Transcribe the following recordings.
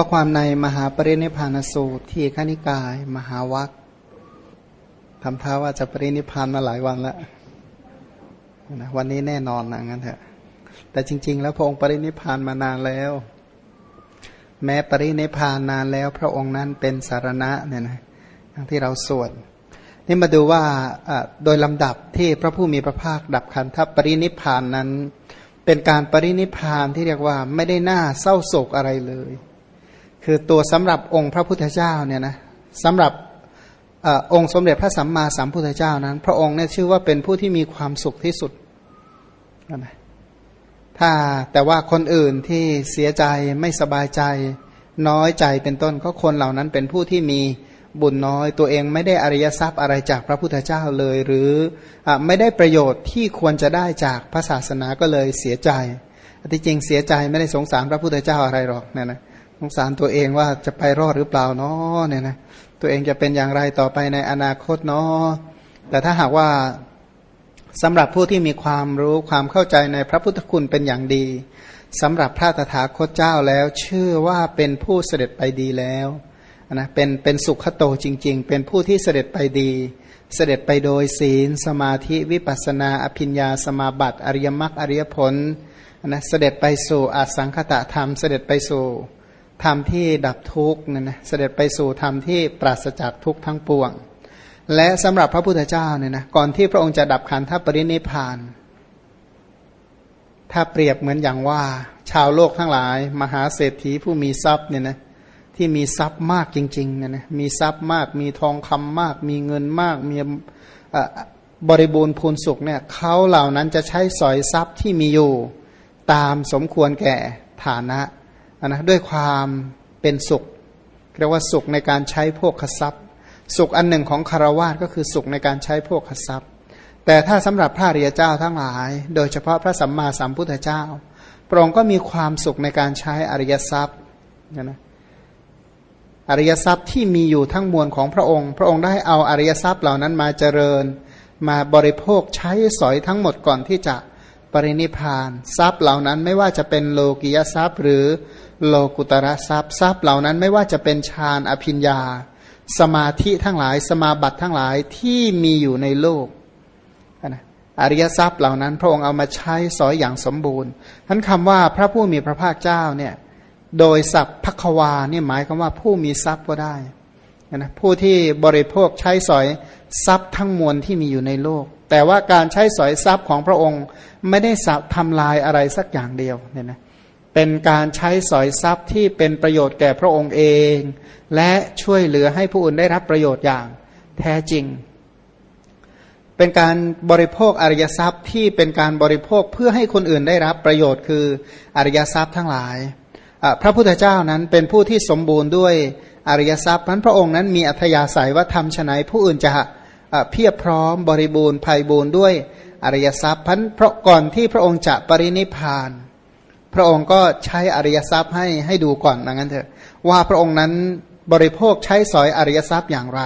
ข้อความในมหาปรินิพานสูตรที่ขณิกาย มหาวัคทำท่าว่าจะปรินิพานมาหลายวันแล้วนะวันนี้แน่นอนนะงั้นเถอะแต่จริง ๆ แล้วพระองค์ปรินิพานมานานแล้ว แม้ปรินิพานนานแล้ว พระองค์นั้นเป็นสารณะเนี่ยนะทั้งที่เราสวดนี่มาดูว่าโดยลำดับที่พระผู้มีพระภาคดับขันธปรินิพานนั้น เป็นการปรินิพานที่เรียกว่าไม่ได้น่าเศร้าโศกอะไรเลย คือตัวสำหรับองค์พระพุทธเจ้าเนี่ยนะสำหรับอองค์สมเด็จพระสัมมาสัมพุทธเจ้านั้น พระองค์เนี่ยชื่อว่าเป็นผู้ที่มีความสุขที่สุดนะถ้าแต่ว่าคนอื่นที่เสียใจไม่สบายใจ น้อยใจเป็นต้นก็คนเหล่านั้นเป็นผู้ที่มีบุญน้อย ตัวเองไม่ได้อริยทรัพย์อะไรจากพระพุทธเจ้าเลย หรืออไม่ได้ประโยชน์ที่ควรจะได้จากพระศาสนาก็เลยเสียใจที่จริงเสียใจไม่ได้สงสารพระพุทธเจ้าอะไรหรอกเนี่ยนะ สงสารตัวเองว่าจะไปรอดหรือเปล่าเนาะเนี่ยนะตัวเองจะเป็นอย่างไรต่อไปในอนาคตเนาะแต่ถ้าหากว่าสำหรับผู้ที่มีความรู้ความเข้าใจในพระพุทธคุณเป็นอย่างดีสำหรับพระตถาคตเจ้าแล้วเชื่อว่าเป็นผู้เสด็จไปดีแล้วนะเป็นเป็นสุขโตจริง ๆ เป็นผู้ที่เสด็จไปดี เสด็จไปโดยศีล สมาธิวิปัสนาอภิญญาสมาบัติ อริยมรรคอริยผลนะเสด็จไปสู่อสังคตะธรรม เสด็จไปสู่ ธรรมที่ดับทุกข์เนี่ยนะเสด็จไปสู่ธรรมที่ปราศจากทุกข์ทั้งปวง และสำหรับพระพุทธเจ้าเนี่ยนะก่อนที่พระองค์จะดับขันธปรินิพาน ถ้าเปรียบเหมือนอย่างว่า ชาวโลกทั้งหลาย มหาเศรษฐีผู้มีทรัพย์เนี่ยนะที่มีทรัพย์มากจริงๆเนี่ยนะมีทรัพย์มาก มีทองคำมาก มีเงินมากมีบริบูรณ์พูนสุขเนี่ยเขาเหล่านั้นจะใช้สอยทรัพย์ที่มีอยู่ตามสมควรแก่ฐานะ นะด้วยความเป็นสุขเรียกว่าสุขในการใช้พวกขทรัพย์ สุขอันหนึ่งของคารวาสก็คือสุขในการใช้พวกขทรัพย์ แต่ถ้าสำหรับพระริยเจ้าทั้งหลาย โดยเฉพาะพระสัมมาสัมพุทธเจ้าพระองค์ก็มีความสุขในการใช้อริยทรัพย์นะอริยทรัพย์ที่มีอยู่ทั้งมวลของพระองค์ พระองค์ได้เอาอริยทรัพย์เหล่านั้นมาเจริญ มาบริโภคใช้สอยทั้งหมดก่อนที่จะปรินิพาน ทรัพย์เหล่านั้นไม่ว่าจะเป็นโลกิยทรัพย์หรือ โลกุตระทรัพย์ทรัพย์เหล่านั้นไม่ว่าจะเป็นฌานอภิญญา สมาธิทั้งหลาย สมาบัติทั้งหลายที่มีอยู่ในโลกนะอริยทรัพย์เหล่านั้น พระองค์เอามาใช้สอยอย่างสมบูรณ์ท่านคำว่าพระผู้มีพระภาคเจ้าเนี่ยโดยศัพท์พักวาเนี่ยหมายคำว่าผู้มีทรัพย์ก็ได้นะผู้ที่บริโภคใช้สอยทรัพย์ทั้งมวลที่มีอยู่ในโลก แต่ว่าการใช้สอยทรัพย์ของพระองค์ไม่ได้ทำลายอะไรสักอย่างเดียวเนี่ยนะ เป็นการใช้สอยทรัพย์ที่เป็นประโยชน์แก่พระองค์เอง และช่วยเหลือให้ผู้อื่นได้รับประโยชน์อย่างแท้จริง เป็นการบริโภคอริยทรัพย์ที่เป็นการบริโภคเพื่อให้คนอื่นได้รับประโยชน์คืออริยทรัพย์ทั้งหลาย พระพุทธเจ้านั้นเป็นผู้ที่สมบูรณ์ด้วยอริยทรัพย์นั้นพระองค์นั้นมีอัธยาศัยว่าทำฉนัยผู้อื่นจะเพียบพร้อมบริบูรณ์ภัยบูรณ์ด้วยอริยทรัพย์พันเพราะก่อนที่พระองค์จะปรินิพาน พระองค์ก็ใช้อริยทรัพย์ให้ให้ดูก่อนนะงั้นเถอะว่าพระองค์นั้นบริโภคใช้สอยอริยทรัพย์อย่างไร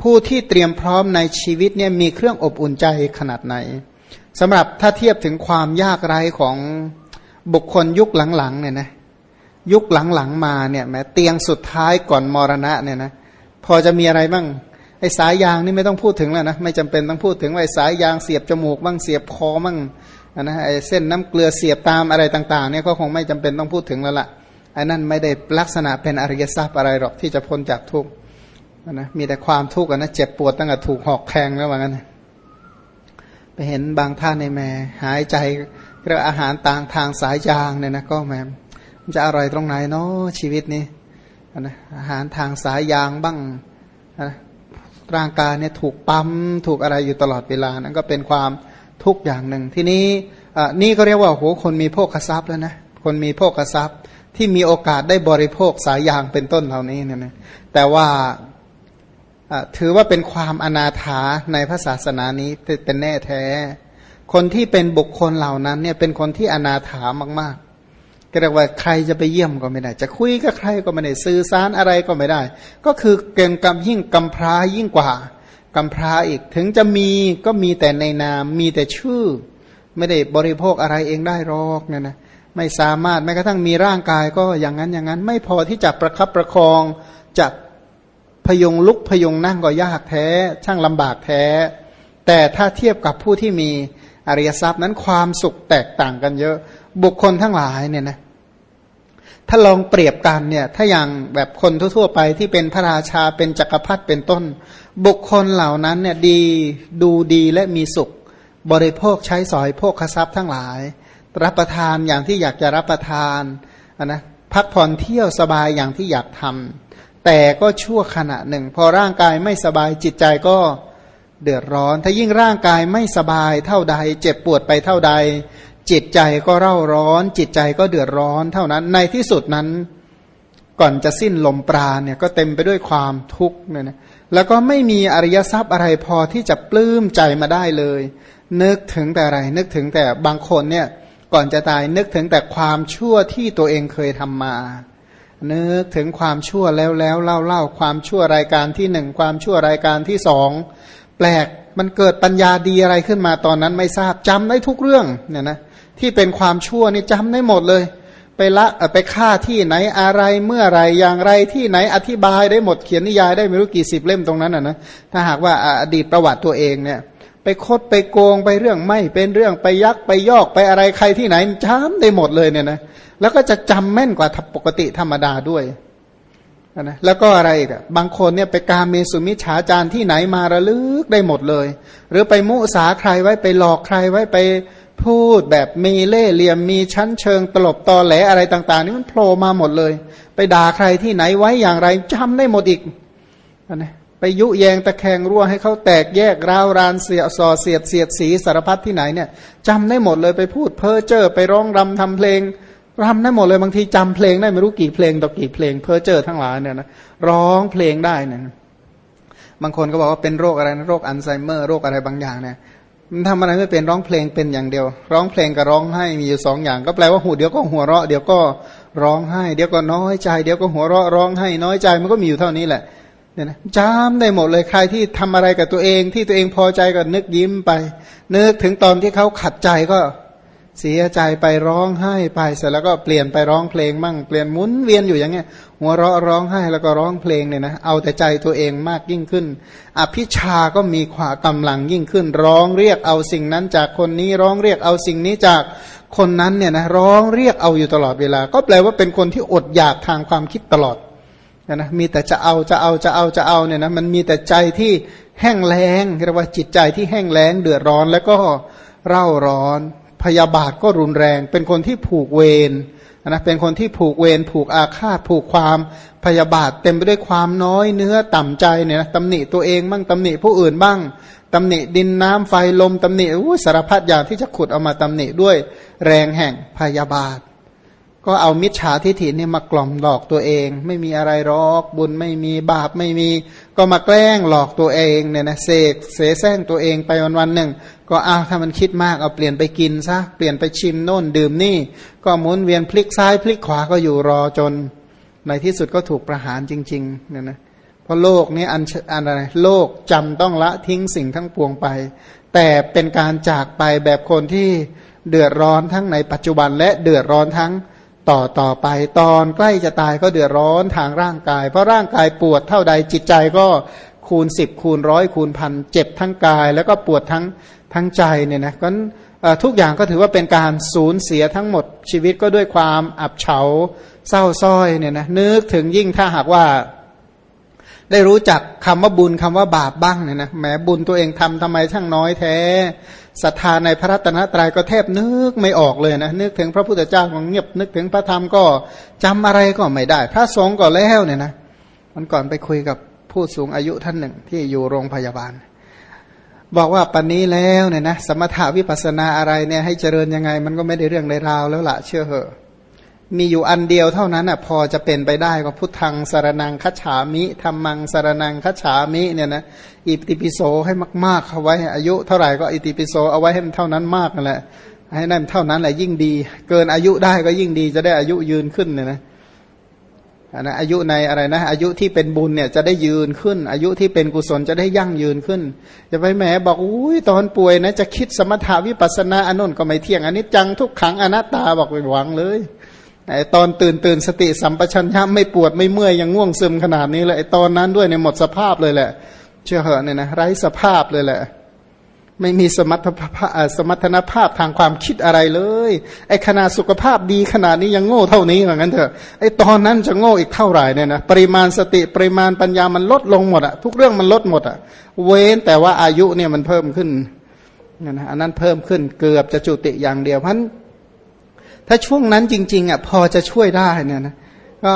ผู้ที่เตรียมพร้อมในชีวิตเนี่ยมีเครื่องอบอุ่นใจขนาดไหนสำหรับถ้าเทียบถึงความยากไร้ของบุคคลยุคหลังๆเนี่ยนะยุคหลังๆมาเนี่ยแม้เตียงสุดท้ายก่อนมรณะเนี่ยนะพอจะมีอะไรบ้างไอ้สายยางนี่ไม่ต้องพูดถึงแล้วนะไม่จำเป็นต้องพูดถึงว่าไอ้สายยางเสียบจมูกบ้างเสียบคอบ้าง นะไอ้เส้นน้ำเกลือเสียบตามอะไรต่างๆเนี่ยก็คงไม่จำเป็นต้องพูดถึงแล้วละ่ะไอ้นั่นไม่ได้ลักษณะเป็นอริยทรัพย์อะไรหรอกที่จะพ้นจากทุกข์นะมีแต่ความทุกข์นะเจ็บปวดตั้งแต่ถูกหอกแทงแล้วว่างั้นไปเห็นบางท่านในแม่หายใจเรื่องอาหารต่างทางสายยางเนี่ยนะก็แม่จะอร่อยตรงไหนเนาะชีวิตนี้นะอาหารทางสายยางบ้างนะร่างกายเนี่ยถูกปั๊มถูกอะไรอยู่ตลอดเวลานั่นก็เป็นความ ทุกอย่างหนึ่ง ทีนี้นี่ก็เรียกว่าโหคนมีโภคทรัพย์แล้วนะคนมีโภคทรัพย์ ที่มีโอกาสได้บริโภคสายยางเป็นต้นเหล่านี้เนี่ยนะแต่ว่าถือว่าเป็นความอนาถาในพระศาสนานี้เป็นแน่แท้ คนที่เป็นบุคคลเหล่านั้นเนี่ยเป็นคนที่อนาถามากๆก็เรียกว่าใครจะไปเยี่ยมก็ไม่ได้ จะคุยกับใครก็ไม่ได้ สื่อสารอะไรก็ไม่ได้ ก็คือเก่งกำยิ่งกำพร้ายิ่งกว่า กำพร้าอีกถึงจะมีก็มีแต่ในนามมีแต่ชื่อ ไม่ได้บริโภคอะไรเองได้หรอกเนี่ยนะไม่สามารถแม้กระทั่งมีร่างกายก็อย่างนั้นอย่างนั้น ไม่พอที่จะประคับประคองจะพยงลุกพยงนั่งก็ยากแท้ ช่างลำบากแท้ แต่ถ้าเทียบกับผู้ที่มีอริยทรัพย์นั้นความสุขแตกต่างกันเยอะ บุคคลทั้งหลายเนี่ยนะถ้าลองเปรียบกันเนี่ย ถ้าอย่างแบบคนทั่วๆไปที่เป็นพระราชาเป็นจักรพรรดิเป็นต้น บุคคลเหล่านั้นเนี่ยดีดูดีและมีสุข บริโภคใช้สอยโภคทรัพย์ทั้งหลาย รับประทานอย่างที่อยากจะรับประทานนะพักผ่อนเที่ยวสบายอย่างที่อยากทำแต่ก็ชั่วขณะหนึ่ง พอร่างกายไม่สบายจิตใจก็เดือดร้อน ถ้ายิ่งร่างกายไม่สบายเท่าใด เจ็บปวดไปเท่าใด จิตใจก็เร่าร้อน จิตใจก็เดือดร้อนเท่านั้นในที่สุดนั้น ก่อนจะสิ้นลมปราณเนี่ยก็เต็มไปด้วยความทุกข์เนี่ยนะ แล้วก็ไม่มีอริยทรัพย์อะไรพอที่จะปลื้มใจมาได้เลย นึกถึงแต่อะไรนึกถึงแต่บางคนเนี่ยก่อนจะตายนึกถึงแต่ความชั่วที่ตัวเองเคยทำมา นึกถึงความชั่วแล้วแล้วเล่าเล่าความชั่วรายการที่หนึ่งความชั่วรายการที่สองแปลกมันเกิดปัญญาดีอะไรขึ้นมาตอนนั้นไม่ทราบจำได้ทุกเรื่องเนี่ยนะที่เป็นความชั่วนี่จำได้หมดเลย ไปละไปฆ่าที่ไหนอะไรเมื่อไรอย่างไรที่ไหนอธิบายได้หมดเขียนนิยายได้ไม่รู้กี่สิบเล่มตรงนั้นอะนะถ้าหากว่าอดีตประวัติตัวเองเนี่ย ไปคดไปโกงไปเรื่องไม่เป็นเรื่องไปยักไปยอกไปอะไรใครที่ไหนจำได้หมดเลยเนี่ยนะแล้วก็จะจำแม่นกว่าปกติธรรมดาด้วยนะแล้วก็อะไรอีกบางคนเนี่ยไปการเมสุมิฉาจารที่ไหนมาระลึกได้หมดเลย หรือไปมุสาใครไว้ไปหลอกใครไว้ไป พูดแบบมีเล่เหลี่ยมมีชั้นเชิงตลบตอแหลอะไรต่าง ๆ นี่มันโผล่มาหมดเลย ไปด่าใครที่ไหนไว้อย่างไรจำได้หมดอีกนะไปยุแยงตะแคงรั่วให้เขาแตกแยกราวรานเสียสอเสียดเสียดสีสารพัดที่ไหนเนี่ยจำได้หมดเลยไปพูดเพ้อเจ้อไปร้องรำทำเพลงรำได้หมดเลยบางทีจำเพลงได้ไม่รู้กี่เพลงต่อกี่เพลงเพ้อเจ้อทั้งหลายเนี่ยนะร้องเพลงได้เนี่ยบางคนก็บอกว่าเป็นโรคอะไรนะโรคอัลไซเมอร์โรคอะไรบางอย่างเนี่ย มันทำอะไรไม่เป็นร้องเพลงเป็นอย่างเดียว ร้องเพลงกับร้องไห้มีอยู่สองอย่าง ก็แปลว่าหูเดี๋ยวก็หัวเราะเดี๋ยวก็ร้องไห้ เดี๋ยวก็น้อยใจ เดี๋ยวก็หัวเราะร้องไห้น้อยใจมันก็มีอยู่เท่านี้แหละเนี่ยนะจำได้หมดเลยใครที่ทำอะไรกับตัวเองที่ตัวเองพอใจก็นึกยิ้มไป นึกถึงตอนที่เขาขัดใจก็ เสียใจไปร้องไห้ไปเสร็จแล้วก็เปลี่ยนไปร้องเพลงมั่งเปลี่ยนหมุนเวียนอยู่อย่างเงี้ยหัวเราะร้องไห้แล้วก็ร้องเพลงเนี่ยนะเอาแต่ใจตัวเองมากยิ่งขึ้น อภิชาก็มีขวากำลังยิ่งขึ้น ร้องเรียกเอาสิ่งนั้นจากคนนี้ร้องเรียกเอาสิ่งนี้จากคนนั้นเนี่ยนะร้องเรียกเอาอยู่ตลอดเวลา ก็แปลว่าเป็นคนที่อดอยากทางความคิดตลอดนะมีแต่จะเอาจะเอาจะเอาจะเอาเนี่ยนะมันมีแต่ใจที่แห้งแล้งเรียกว่าจิตใจที่แห้งแล้งเดือดร้อนแล้วก็เร่าร้อน พยาบาทก็รุนแรง เป็นคนที่ผูกเวรนะเป็นคนที่ผูกเวรผูกอาฆาตผูกความพยาบาทเต็มไปด้วยความน้อยเนื้อต่ำใจเนี่ยนะตำหนิตัวเองบ้างตำหนิผู้อื่นบ้างตำหนิดินน้ำไฟลมตำหนิสารพัดอย่างที่จะขุดเอามาตำหนิด้วยแรงแห่งพยาบาท ก็เอามิจฉาทิฐินี่มากล่อมหลอกตัวเอง ไม่มีอะไรหรอกบุญไม่มีบาปไม่มี ก็มาแกล้งหลอกตัวเองเนี่ยนะเสกเสแสร้งตัวเองไปวันวันหนึ่ง ก็อ้าวถ้ามันคิดมากเอาเปลี่ยนไปกินซะเปลี่ยนไปชิมโน่นดื่มนี่ ก็หมุนเวียนพลิกซ้ายพลิกขวาก็อยู่รอจน ในที่สุดก็ถูกประหารจริงๆเนี่ยนะเพราะโลกนี้อันอันอะไรโลกจำต้องละทิ้งสิ่งทั้งปวงไป แต่เป็นการจากไปแบบคนที่เดือดร้อนทั้งในปัจจุบันและเดือดร้อนทั้ง ต่อต่อไปตอนใกล้จะตายก็เดือดร้อนทางร่างกาย เพราะร่างกายปวดเท่าใดจิตใจก็คูณสิบคูณร้อยคูณพันเจ็บทั้งกาย แล้วก็ปวดทั้งทั้งใจเนี่ยนะก็ทุกอย่างก็ถือว่าเป็นการสูญเสียทั้งหมดชีวิตก็ด้วยความอับเฉาเศร้าส้อยเนี่ยนะนึกถึงยิ่งถ้าหากว่า ได้รู้จักคำว่าบุญคำว่าบาปบ้างเนี่ยนะแหมบุญตัวเองทำทำไมช่างน้อยแท้ ศรัทธาในพระรัตนตรัยก็แทบนึกไม่ออกเลยนะ นึกถึงพระพุทธเจ้าก็เงียบนึกถึงพระธรรมก็จำอะไรก็ไม่ได้ พระสงฆ์ก็แล้วเนี่ยนะมันก่อนไปคุยกับผู้สูงอายุท่านหนึ่งที่อยู่โรงพยาบาล บอกว่าปันนี้แล้วเนี่ยนะสมถาวิปัสนาอะไรเนี่ยให้เจริญยังไง มันก็ไม่ได้เรื่องในราวแล้วละเชื่อเหอะ มีอยู่อันเดียวเท่านั้นอะพอจะเป็นไปได้ก็พุทธังสารนังคัจฉามิธรรมังสารนังคัจฉามิเนี่ยนะอิติปิโสให้มากๆเอาไว้ อายุเท่าไหร่ก็อิติปิโสเอาไว้ให้มันเท่านั้นมากนั่นแหละให้นั่นเท่านั้นแหละยิ่งดี เกินอายุได้ก็ยิ่งดีจะได้อายุยืนขึ้นเนี่ยนะอันนะอายุในอะไรนะ อายุที่เป็นบุญเนี่ยจะได้ยืนขึ้น อายุที่เป็นกุศลจะได้ยั่งยืนขึ้นจะไปแหมบอกอุ้ยตอนป่วยนะจะคิดสมถาวิปัสนาอันนนก็ไม่เที่ยงอันนี้จังทุกขังอนัตตาบอกไปหวังเลย ตอนตื่นตื่นสติสัมปชัญญะไม่ปวดไม่เมื่อยยังง่วงซึมขนาดนี้เลยไอตอนนั้นด้วยเนี่ยหมดสภาพเลยแหละ เชื่อเหอะเนี่ยนะไร้สภาพเลยแหละ ไม่มีสมรรถภาพสมรรถนภาพทางความคิดอะไรเลยไอ้ขนาดสุขภาพดีขนาดนี้ยังโง่เท่านี้เหมือนกันเถอะไอ้ตอนนั้นจะโง่อีกเท่าไหร่เนี่ยนะปริมาณสติปริมาณปัญญามันลดลงหมดอะทุกเรื่องมันลดหมดอะเว้นแต่ว่าอายุเนี่ยมันเพิ่มขึ้นนะนะอันนั้นเพิ่มขึ้นเกือบจะจุติอย่างเดียวเพราะ ถ้าช่วงนั้นจริงๆอะพอจะช่วยได้เนี่ยนะก็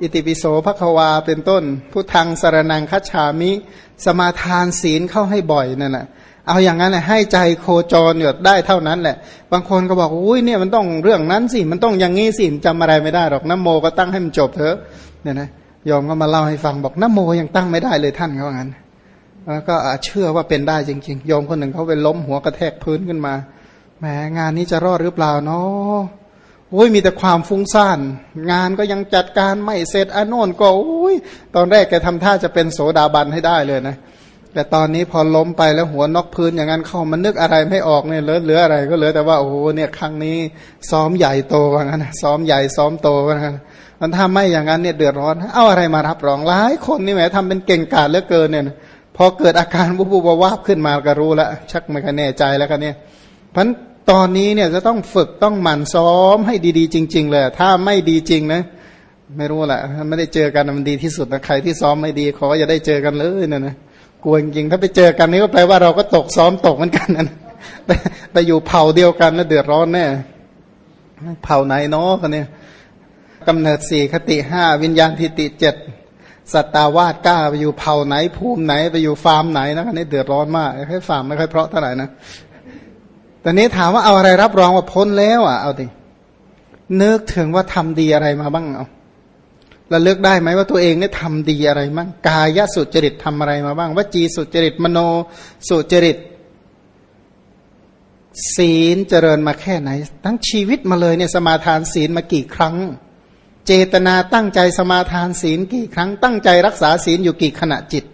อิติปิโสภควาเป็นต้นพุทธังสารนังคัจฉามิ สมาทานศีลเข้าให้บ่อยนั่นแหละเอาอย่างนั้นแหละให้ใจโคจรหยดได้เท่านั้นแหละ บางคนก็บอกอุ้ยเนี่ยมันต้องเรื่องนั้นสิมันต้องอย่างงี้สิจำอะไรไม่ได้หรอกน้ำโมก็ตั้งให้มันจบเถอะเนี่ยนะยอมก็มาเล่าให้ฟังบอกน้ำโมยังตั้งไม่ได้เลยท่านเขาว่างั้นแล้วก็เชื่อว่าเป็นได้จริง ๆ ยอมคนหนึ่งเขาไปล้มหัวกระแทกพื้นขึ้นมา แหมงานนี้จะรอดหรือเปล่าเนาะโอ้ยมีแต่ความฟุ้งซ่านงานก็ยังจัดการไม่เสร็จอนโนนก็โอ้ยตอนแรกแกทำท่าจะเป็นโสดาบันให้ได้เลยนะ แต่ตอนนี้พอล้มไปแล้วหัวนอกพื้นอย่างนั้นเข้ามันนึกอะไรไม่ออกเนี่ยเหลืออะไรก็เหลือแต่ว่าโอ้โหเนี่ยครั้งนี้ซ้อมใหญ่โตว่างั้นซ้อมใหญ่ซ้อมโตว่างั้นมันทำไม่อย่างนั้นเนี่ยเดือดร้อน เอาอะไรมารับรองหลายคนนี่แหมทำเป็นเก่งกาจเหลือเกินเนี่ยพอเกิดอาการวุบววาบขึ้นมาก็รู้แล้วชักไม่ค่อยแน่ใจแล้วกันเนี่ยพัน ตอนนี้เนี่ยจะต้องฝึกต้องหมั่นซ้อมให้ดีๆ จริง ๆ เลย ถ้าไม่ดีจริงนะไม่รู้แหละไม่ได้เจอกันมันดีที่สุดนะใครที่ซ้อมไม่ดีขออย่าได้เจอกันเลยนะนะกลัวจริงถ้าไปเจอกันนี่ก็แปลว่าเราก็ตกซ้อมตกเหมือนกันนะไปอยู่เผ่าเดียวกันแล้วเดือดร้อนแน่เผ่าไหนเนาะกันเนี่ยกำเนิดสี่คติห้าวิญญาณทิติเจ็ดสัตตาวาสก้าไปอยู่เผ่าไหนภูมิไหนไปอยู่ฟาร์มไหนนะอันนี้เดือดร้อนมากแค่ฟาร์มไม่ค่อยเพราะเท่าไหร่นะ ตอนนี้ถามว่าเอาอะไรรับรองว่าพ้นแล้วอะเอาดินึกถึงว่าทำดีอะไรมาบ้างเอาระลึกได้ไหมว่าตัวเองเนี่ยทำดีอะไรบ้างกายสุจริตทำอะไรมาบ้างวจีสุจริตมโนสุจริต ศีลเจริญมาแค่ไหน ทั้งชีวิตมาเลยเนี่ยสมาทานศีลมากี่ครั้ง เจตนาตั้งใจสมาทานศีลกี่ครั้ง ตั้งใจรักษาศีลอยู่กี่ขณะจิต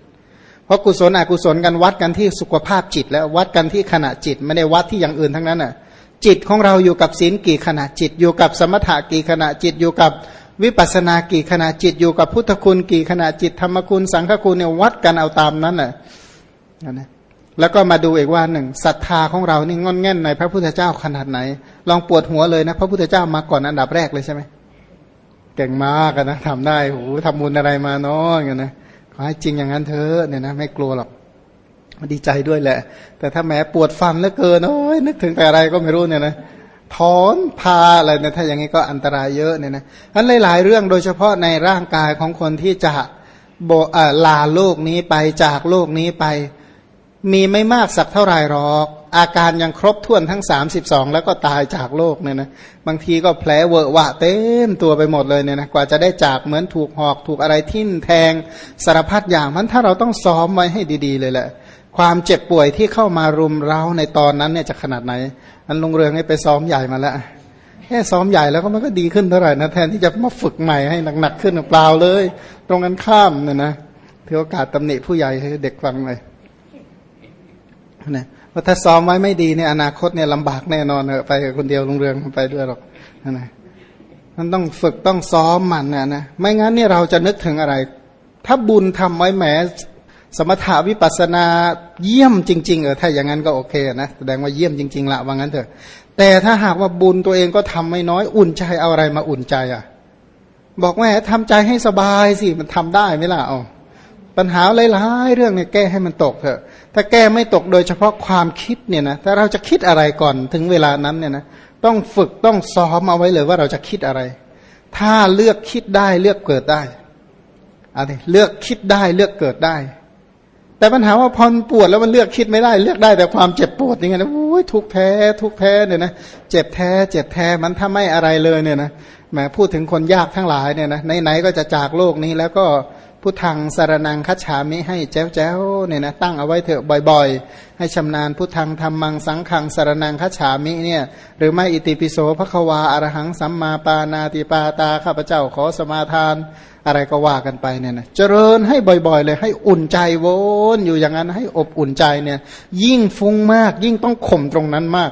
เพราะกุศลอกุศลกันวัดกันที่สุขภาพจิต แล้ววัดกันที่ขณะจิตไม่ได้วัดที่อย่างอื่นทั้งนั้นอะจิตของเราอยู่กับศีลกี่ขณะจิต อยู่กับสมถะกี่ขณะจิตอยู่กับวิปัสสนากี่ขณะจิตอยู่กับพุทธคุณกี่ขณะจิตธรรมคุณสังฆคุณเนี่ยวัดกันเอาตามนั้นแหละนะแล้วก็มาดูอีกว่าหนึ่งศรัทธาของเรานี่งอนแง่นในพระพุทธเจ้าขนาดไหน ลองปวดหัวเลยนะพระพุทธเจ้ามาก่อนอันดับแรกเลยใช่ไหมเก่งมากนะทำได้โหทำบุญอะไรมาเนาะอย่างนี้นะ ขอให้จริงอย่างนั้นเธอเนี่ยนะไม่กลัวหรอกดีใจด้วยแหละ แต่ถ้าแม้ปวดฟันเหลือเกินโอ้ยนึกถึงแต่อะไรก็ไม่รู้เนี่ยนะถอนพาอะไรเนี่ยถ้าอย่างนี้ก็อันตรายเยอะเนี่ยนะอันหลายๆเรื่องโดยเฉพาะในร่างกายของคนที่จะโบลาโลกนี้ไปจากโลกนี้ไป มีไม่มากสักเท่าไหร่หรอก อาการยังครบถ้วนทั้ง 32 แล้วก็ตายจากโลกเนี่ยนะบางทีก็แผลเวอะวะเต็มตัวไปหมดเลยเนี่ยนะกว่าจะได้จากเหมือนถูกหอกถูกอะไรทิ่มแทงสารพัดอย่างมันถ้าเราต้องซ้อมไว้ให้ดี ๆ เลยแหละ ความเจ็บป่วยที่เข้ามารุมเร้าในตอนนั้นเนี่ยจะขนาดไหน อันลงเรืองให้ไปซ้อมใหญ่มาแล้วแค่ซ้อมใหญ่แล้วก็มันก็ดีขึ้นเท่าไหร่นะแทนที่จะมาฝึกใหม่ให้หนักๆขึ้นเปล่าเลย ตรงกันข้ามเนี่ยนะถือโอกาสตำหนิผู้ใหญ่ให้เด็กฟังหน่อยนะ ว่าถ้าซ้อมไว้ไม่ดีเนี่ยอนาคตเนี่ยลำบากแน่นอนเนอไปกับคนเดียวลงเรืองไปด้วยหรอกนะมันต้องฝึกต้องซ้อมมันนะนะไม่งั้นเนี่ยเราจะนึกถึงอะไร ถ้าบุญทำไว้แหมสมถาวิปัสนาเยี่ยมจริง ๆ เออถ้าอย่างนั้นก็โอเคนะแสดงว่าเยี่ยมจริง ๆละว่างั้นเถอะ แต่ถ้าหากว่าบุญตัวเองก็ทำไม่น้อยอุ่นใจเอาอะไรมาอุ่นใจอะ บอกว่าทำใจให้สบายสิมันทำได้ไหมล่ะอ๋อ ปัญหาหลายๆเรื่องเนี่ยแก้ให้มันตกเถอะ ถ้าแก้ไม่ตกโดยเฉพาะความคิดเนี่ยนะถ้าเราจะคิดอะไรก่อนถึงเวลานั้นเนี่ยนะต้องฝึกต้องซ้อมเอาไว้เลยว่าเราจะคิดอะไร ถ้าเลือกคิดได้เลือกเกิดได้อะไรเลือกคิดได้เลือกเกิดได้ แต่ปัญหาว่าพอปวดแล้วมันเลือกคิดไม่ได้ เลือกได้แต่ความเจ็บปวดย่างเงี้ยนะโอ้ยทุกแท้ ทุกแท้เนี่ยนะเจ็บแท้ เจ็บแท้มันถ้าไม่อะไรเลยเนี่ยนะแหมพูดถึงคนยากทั้งหลายเนี่ยนะไหนๆก็จะจากโลกนี้แล้วก็ พุทธังสารนังคัจฉามิให้แจ้วแจ้วเนี่ยนะตั้งเอาไว้เถอะบ่อยๆ ให้ชำนาญพุทธังธรรมังสังขังสารนังคัจฉามิเนี่ยหรือไม่อิติปิโสภควาอรหังสัมมาปานาติปาตาข้าพเจ้าขอสมาทานอะไรก็ว่ากันไปเนี่ยนะเจริญให้บ่อยๆ เลยให้อุ่นใจวนอยู่อย่างนั้นให้อบอุ่นใจเนี่ยยิ่งฟุ้งมากยิ่งต้องข่มตรงนั้นมาก